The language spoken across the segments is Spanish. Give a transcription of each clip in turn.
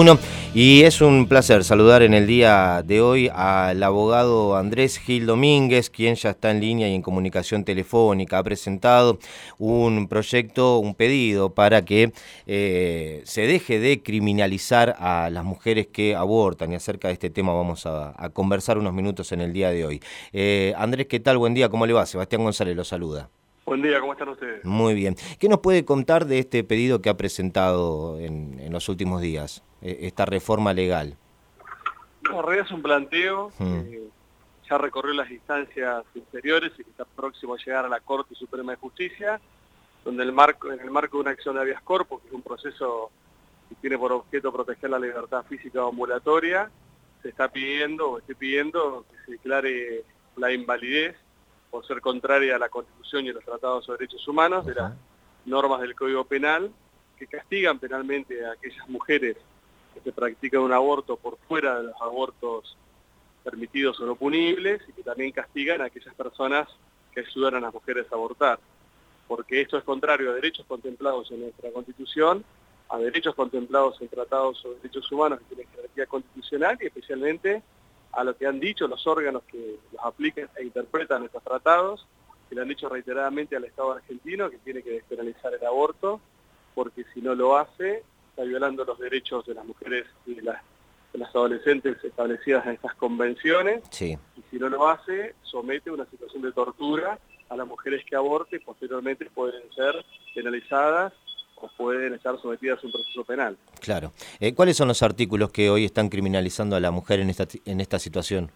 1 y es un placer saludar en el día de hoy al abogado Andrés Gil Domínguez, quien ya está en línea y en comunicación telefónica. Ha presentado un proyecto, un pedido para que eh, se deje de criminalizar a las mujeres que abortan y acerca de este tema vamos a, conversar unos minutos en el día de hoy. Eh, Andrés, ¿qué tal? Buen día, ¿cómo le va? Sebastián González lo saluda. Buen día, ¿cómo están ustedes? Muy bien. ¿Qué nos puede contar de este pedido que ha presentado en, los últimos días, e, esta reforma legal? No, en realidad es un planteo hmm. que ya recorrió las instancias inferiores y que está próximo a llegar a la Corte Suprema de Justicia, donde el marco, en el marco de una acción de habeas corpus, que es un proceso que tiene por objeto proteger la libertad física o ambulatoria, se está pidiendo o esté pidiendo que se declare la invalidez por ser contraria a la Constitución y a los tratados sobre derechos humanos, de las normas del Código Penal, que castigan penalmente a aquellas mujeres que se practican un aborto por fuera de los abortos permitidos o no punibles, y que también castigan a aquellas personas que ayudan a las mujeres a abortar. Porque esto es contrario a derechos contemplados en nuestra Constitución, a derechos contemplados en tratados sobre derechos humanos que tienen jerarquía constitucional y especialmente a lo que han dicho los órganos que los aplican e interpretan estos tratados, que le han dicho reiteradamente al Estado argentino que tiene que despenalizar el aborto, porque si no lo hace, está violando los derechos de las mujeres y de las, adolescentes establecidas en estas convenciones, y si no lo hace, somete a una situación de tortura a las mujeres que aborten, posteriormente pueden ser penalizadas pueden estar sometidas a un proceso penal. Claro. Eh, ¿Cuáles son los artículos que hoy están criminalizando a la mujer en esta, en esta situación?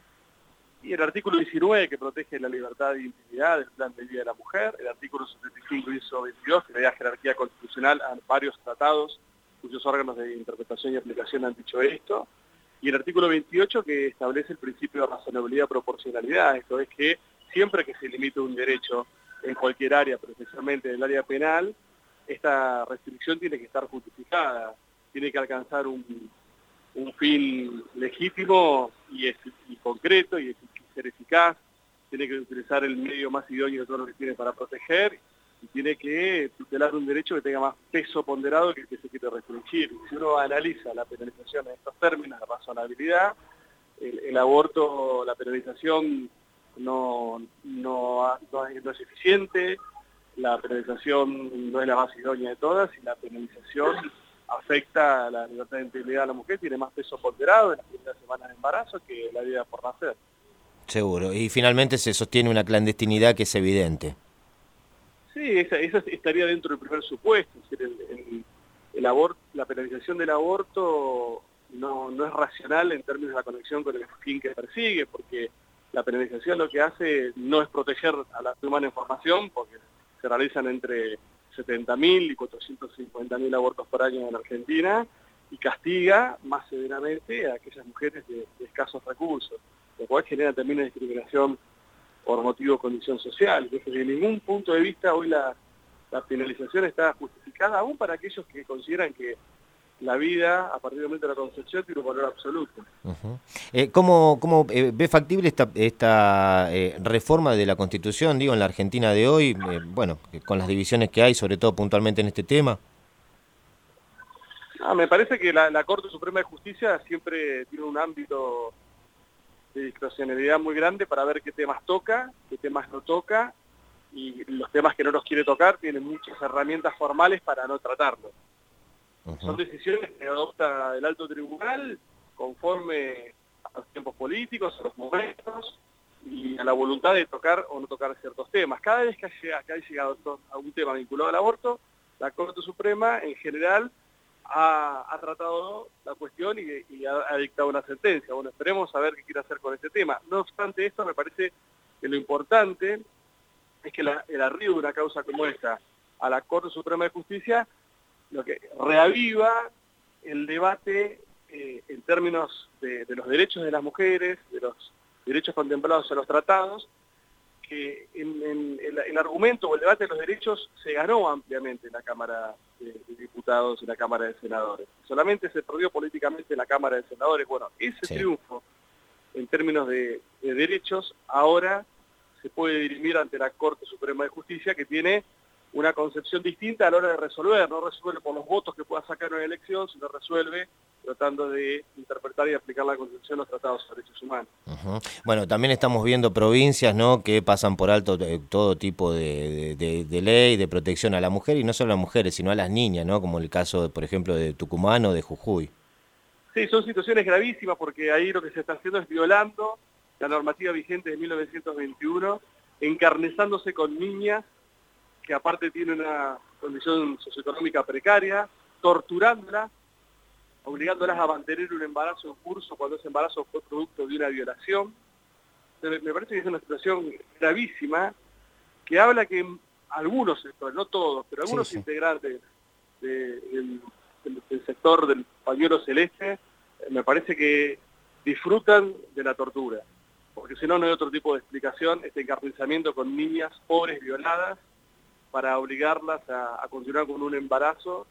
Y el artículo 19 que protege la libertad e intimidad del plan de vida de la mujer, el artículo 75 y 22 que le da jerarquía constitucional a varios tratados cuyos órganos de interpretación y aplicación han dicho esto, y el artículo 28 que establece el principio de razonabilidad y proporcionalidad, esto es que siempre que se limite un derecho en cualquier área, pero especialmente en el área penal, esta restricción tiene que estar justificada, tiene que alcanzar un, fin legítimo y, concreto y ser eficaz, tiene que utilizar el medio más idóneo de todo lo que tiene para proteger y tiene que tutelar un derecho que tenga más peso ponderado que el que se quiere restringir. Si uno analiza la penalización en estos términos de razonabilidad, el, aborto, la penalización no, no, no es eficiente, la penalización no es la más idónea de todas y la penalización afecta a la libertad de integridad de la mujer, tiene más peso ponderado en las primeras semanas de embarazo que la vida por nacer. Seguro. Y finalmente se sostiene una clandestinidad que es evidente. Sí, esa, estaría dentro del primer supuesto. Es decir, el, el, aborto, la penalización del aborto no, no es racional en términos de la conexión con el fin que persigue, porque la penalización lo que hace no es proteger a la humana información, porque se realizan entre 70.000 y 450.000 abortos por año en Argentina y castiga más severamente a aquellas mujeres de, escasos recursos, lo cual genera también una discriminación por motivo de condición social. Desde ningún punto de vista hoy la penalización está justificada, aún para aquellos que consideran que la vida, a partir del momento de la concepción, tiene un valor absoluto. Eh, ¿Cómo, cómo eh, ve factible esta, esta eh, reforma de la Constitución, digo, en la Argentina de hoy, bueno, con las divisiones que hay, sobre todo puntualmente en este tema? Ah, me parece que la, Corte Suprema de Justicia siempre tiene un ámbito de discrecionalidad muy grande para ver qué temas toca, qué temas no toca, y los temas que no los quiere tocar tienen muchas herramientas formales para no tratarlos. Son decisiones que adopta el alto tribunal conforme a los tiempos políticos, a los momentos y a la voluntad de tocar o no tocar ciertos temas. Cada vez que ha llegado, a un tema vinculado al aborto, la Corte Suprema en general ha, tratado la cuestión y, ha, dictado una sentencia. Bueno, esperemos a ver qué quiere hacer con este tema. No obstante esto, me parece que lo importante es que el arribo de una causa como esta a la Corte Suprema de Justicia lo que reaviva el debate eh, en términos de, los derechos de las mujeres, de los derechos contemplados en los tratados, que en, el, argumento o el debate de los derechos se ganó ampliamente en la Cámara de, Diputados y la Cámara de Senadores. Solamente se perdió políticamente en la Cámara de Senadores. Bueno, ese triunfo en términos de, derechos ahora se puede dirimir ante la Corte Suprema de Justicia que tiene una concepción distinta a la hora de resolver, no resuelve por los votos que pueda sacar una elección, sino resuelve tratando de interpretar y aplicar la Constitución los tratados de derechos humanos. Bueno, también estamos viendo provincias ¿no? que pasan por alto eh, todo tipo de, ley, de protección a la mujer, y no solo a las mujeres, sino a las niñas, ¿no? como el caso, por ejemplo, de Tucumán o de Jujuy. Sí, son situaciones gravísimas porque ahí lo que se está haciendo es violando la normativa vigente de 1921, encarnizándose con niñas que aparte tienen una condición socioeconómica precaria, torturándolas, obligándolas a mantener un embarazo en curso cuando ese embarazo fue producto de una violación. Me parece que es una situación gravísima que habla que algunos sectores, no todos, pero algunos integrantes del, sector del pañuelo celeste, eh, me parece que disfrutan de la tortura, porque si no, no hay otro tipo de explicación, este encarnizamiento con niñas pobres violadas para obligarlas a, continuar con un embarazo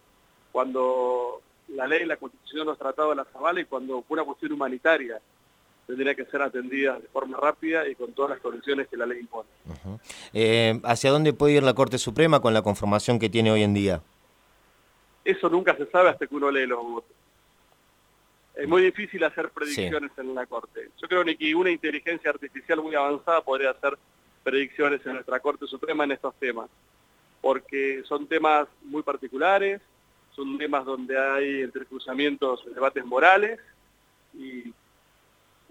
cuando la ley, la constitución, los tratados las avala y cuando fue una cuestión humanitaria tendría que ser atendida de forma rápida y con todas las condiciones que la ley impone. Eh, ¿Hacia dónde puede ir la Corte Suprema con la conformación que tiene hoy en día? Eso nunca se sabe hasta que uno lee los votos. Es muy difícil hacer predicciones en la Corte. Yo creo que una inteligencia artificial muy avanzada podría hacer predicciones en nuestra Corte Suprema en estos temas porque son temas muy particulares, son temas donde hay entrecruzamientos, debates morales, y,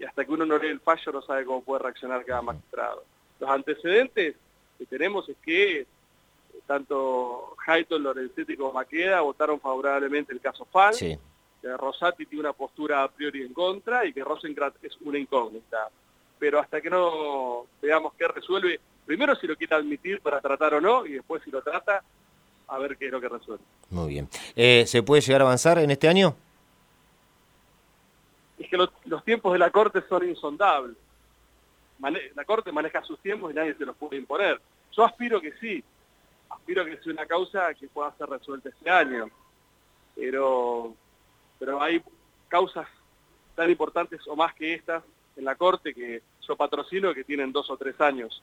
hasta que uno no lee el fallo no sabe cómo puede reaccionar cada magistrado. Los antecedentes que tenemos es que tanto Hayton, Lorenzetti como Maqueda votaron favorablemente el caso Fall, que Rosati tiene una postura a priori en contra y que Rosenkrantz es una incógnita. Pero hasta que no veamos qué resuelve, primero si lo quiere admitir para tratar o no, y después si lo trata, a ver qué es lo que resuelve. Muy bien. Eh, ¿Se puede llegar a avanzar en este año? Es que los, tiempos de la Corte son insondables. la Corte maneja sus tiempos y nadie se los puede imponer. Yo aspiro que sí, aspiro que sea una causa que pueda ser resuelta este año, pero, pero hay causas tan importantes o más que estas en la Corte que yo patrocino que tienen dos o tres años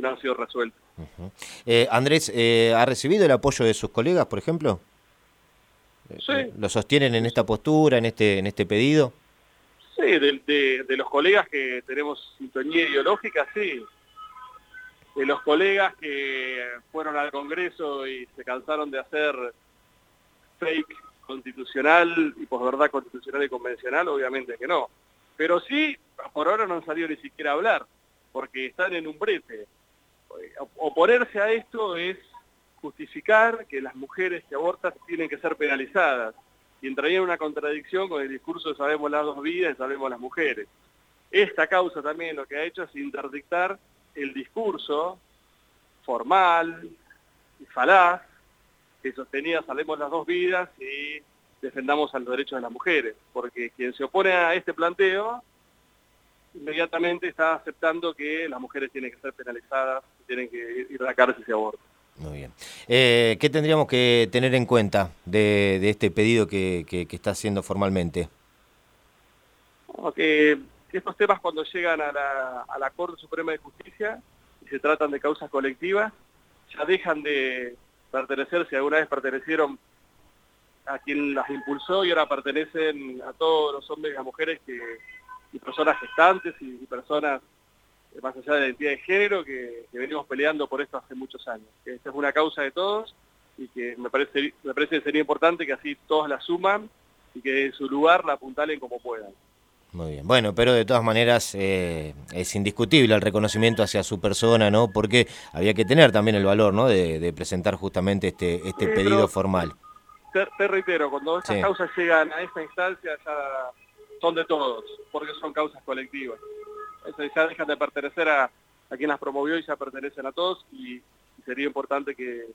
no han sido resueltos. Eh, Andrés, eh, ¿ha recibido el apoyo de sus colegas, por ejemplo? Sí. ¿Lo sostienen en esta postura, en este, en este pedido? Sí, de, los colegas que tenemos sintonía ideológica, sí. De los colegas que fueron al Congreso y se cansaron de hacer fake constitucional y posverdad constitucional y convencional, obviamente que no. Pero sí, por ahora no han salido ni siquiera a hablar, porque están en un brete oponerse a esto es justificar que las mujeres que abortan tienen que ser penalizadas y entraría en una contradicción con el discurso de sabemos las dos vidas y sabemos las mujeres. Esta causa también lo que ha hecho es interdictar el discurso formal y falaz que sostenía sabemos las dos vidas y defendamos a los derechos de las mujeres, porque quien se opone a este planteo inmediatamente está aceptando que las mujeres tienen que ser penalizadas, tienen que ir a la cárcel si aborto. Muy bien. Eh, ¿Qué tendríamos que tener en cuenta de, este pedido que, está haciendo formalmente? que, estos temas cuando llegan a la, a la Corte Suprema de Justicia y se tratan de causas colectivas, ya dejan de pertenecer, si alguna vez pertenecieron a quien las impulsó y ahora pertenecen a todos los hombres y las mujeres que, y personas gestantes y, personas eh, más allá de la identidad de género que, venimos peleando por esto hace muchos años. Que esta es una causa de todos y que me parece, me parece que sería importante que así todos la suman y que en su lugar la apuntalen como puedan. Muy bien, bueno, pero de todas maneras eh, es indiscutible el reconocimiento hacia su persona, ¿no? Porque había que tener también el valor, ¿no? De, presentar justamente este, este pedido formal. Te, reitero, cuando estas causas llegan a esta instancia ya son de todos, porque son causas colectivas. ya dejan de pertenecer a, quien las promovió y ya pertenecen a todos y, sería importante que,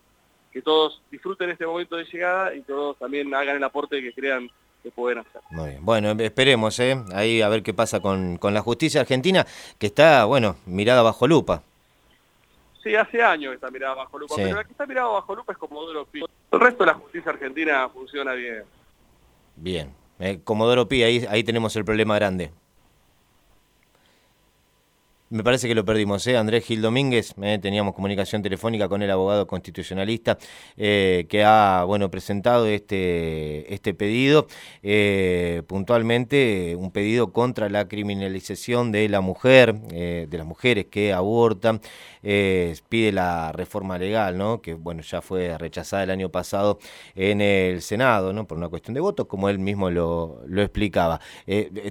todos disfruten este momento de llegada y todos también hagan el aporte que crean que pueden hacer. Muy bien. Bueno, esperemos, ¿eh? Ahí a ver qué pasa con, la justicia argentina, que está, bueno, mirada bajo lupa. Sí, hace años que está mirada bajo lupa, pero la que está mirada bajo lupa es como Comodoro Pi. El resto de la justicia argentina funciona bien. Bien, eh, Comodoro Pi, ahí, ahí tenemos el problema grande. Me parece que lo perdimos, ¿eh? Andrés Gil Domínguez, ¿eh? teníamos comunicación telefónica con el abogado constitucionalista eh, que ha bueno, presentado este, este pedido, eh, puntualmente un pedido contra la criminalización de la mujer, de las mujeres que abortan, pide la reforma legal, ¿no? que bueno, ya fue rechazada el año pasado en el Senado, ¿no? por una cuestión de votos, como él mismo lo, lo explicaba.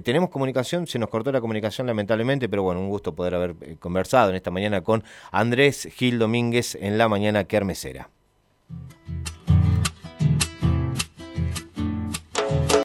tenemos comunicación, se nos cortó la comunicación lamentablemente, pero bueno, un gusto poder haber eh, conversado en esta mañana con Andrés Gil Domínguez en la mañana kermesera.